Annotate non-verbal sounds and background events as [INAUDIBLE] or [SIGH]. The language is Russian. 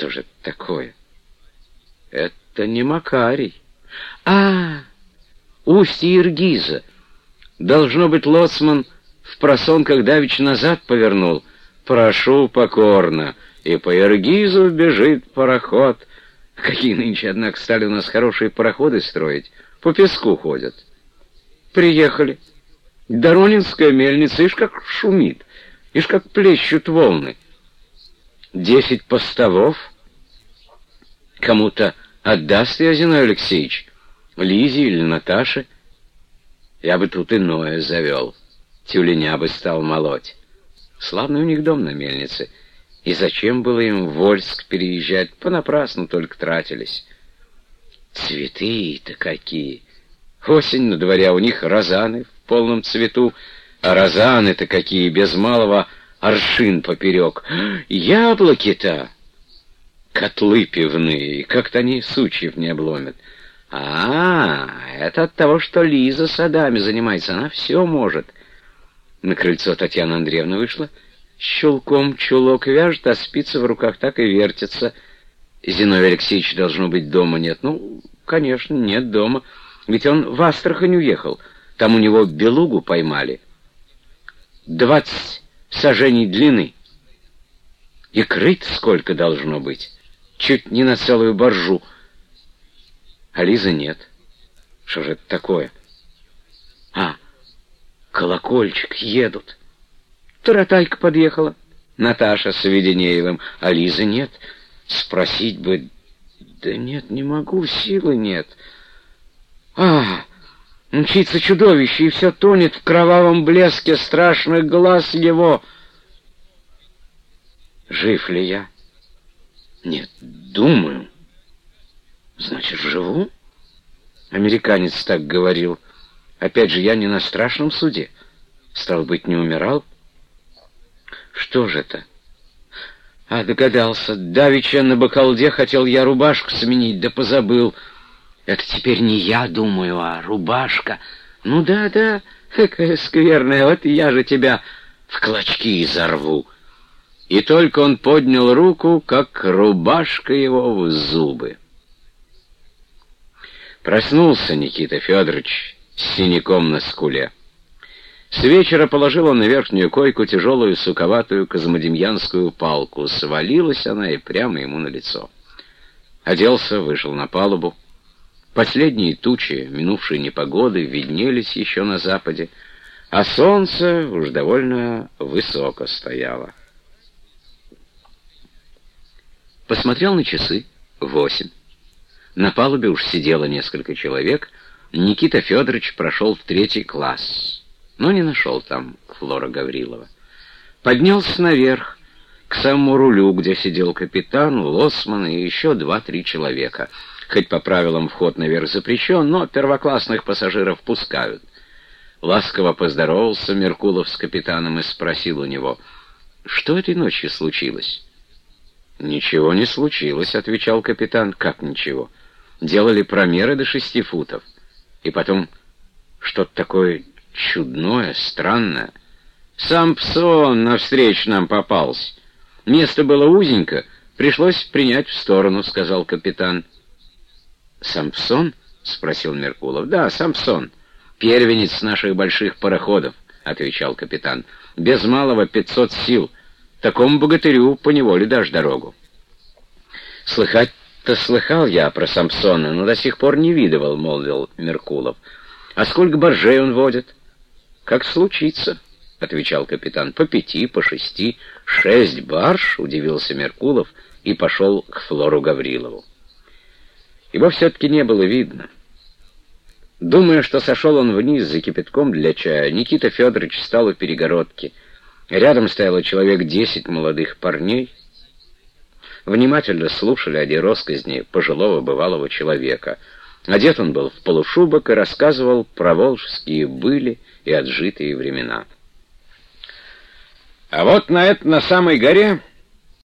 Что же это такое? Это не Макарий. А, устье Иргиза. Должно быть, лоцман в просонках давич назад повернул. Прошу покорно. И по Иргизу бежит пароход. Какие нынче, однако, стали у нас хорошие пароходы строить. По песку ходят. Приехали. Доронинская мельница, ишь как шумит, ишь как плещут волны. Десять постовов. Кому-то отдаст я, Зиной Алексеевич, Лизе или Наташе. Я бы тут иное завел. Тюленя бы стал молоть. Славный у них дом на мельнице. И зачем было им в Вольск переезжать? Понапрасну только тратились. Цветы-то какие! Осень на дворе, а у них розаны в полном цвету. А розаны-то какие, без малого аршин поперек. Яблоки-то! Котлы пивные, как-то они сучьев не обломят. А, это от того, что Лиза садами занимается, она все может. На крыльцо Татьяна Андреевна вышла, щелком чулок вяжет, а спицы в руках так и вертятся. Зиновий Алексеевич должно быть дома нет. Ну, конечно, нет дома, ведь он в Астрахань уехал. Там у него белугу поймали. Двадцать сажений длины. И крыть сколько должно быть? Чуть не на целую боржу. А Лизы нет. Что же это такое? А, колокольчик, едут. Таратайка подъехала. Наташа с Веденеевым, а Лизы нет. Спросить бы... Да нет, не могу, силы нет. А, Мчится чудовище, и все тонет в кровавом блеске страшных глаз его. Жив ли я? Нет, думаю. Значит, живу? Американец так говорил. Опять же, я не на страшном суде. Стал быть, не умирал? Что же это? А, догадался. Давеча на бакалде хотел я рубашку сменить, да позабыл — это теперь не я думаю, а рубашка. Ну да-да, [LAUGHS] какая скверная, вот я же тебя в клочки изорву. И только он поднял руку, как рубашка его в зубы. Проснулся Никита Федорович с синяком на скуле. С вечера положил он на верхнюю койку тяжелую суковатую козмодемьянскую палку. Свалилась она и прямо ему на лицо. Оделся, вышел на палубу. Последние тучи минувшей непогоды виднелись еще на западе, а солнце уж довольно высоко стояло. Посмотрел на часы. Восемь. На палубе уж сидело несколько человек. Никита Федорович прошел в третий класс, но не нашел там Флора Гаврилова. Поднялся наверх, к самому рулю, где сидел капитан, лосман и еще два-три человека — Хоть по правилам вход наверх запрещен, но первоклассных пассажиров пускают. Ласково поздоровался Меркулов с капитаном и спросил у него, что этой ночью случилось? «Ничего не случилось», — отвечал капитан. «Как ничего? Делали промеры до шести футов. И потом что-то такое чудное, странное. Сам Псон навстречу нам попался. Место было узенько, пришлось принять в сторону», — сказал капитан. «Сампсон?» — спросил Меркулов. «Да, Сампсон. Первенец наших больших пароходов», — отвечал капитан. «Без малого пятьсот сил. Такому богатырю поневоле дашь дорогу». «Слыхать-то слыхал я про Сампсона, но до сих пор не видывал», — молвил Меркулов. «А сколько боржей он водит?» «Как случится», — отвечал капитан. «По пяти, по шести, шесть барж», — удивился Меркулов и пошел к Флору Гаврилову. Его все-таки не было видно. Думая, что сошел он вниз за кипятком для чая, Никита Федорович стал у перегородки. Рядом стояло человек десять молодых парней. Внимательно слушали о росказни пожилого бывалого человека. Одет он был в полушубок и рассказывал про волжские были и отжитые времена. А вот на это, на самой горе,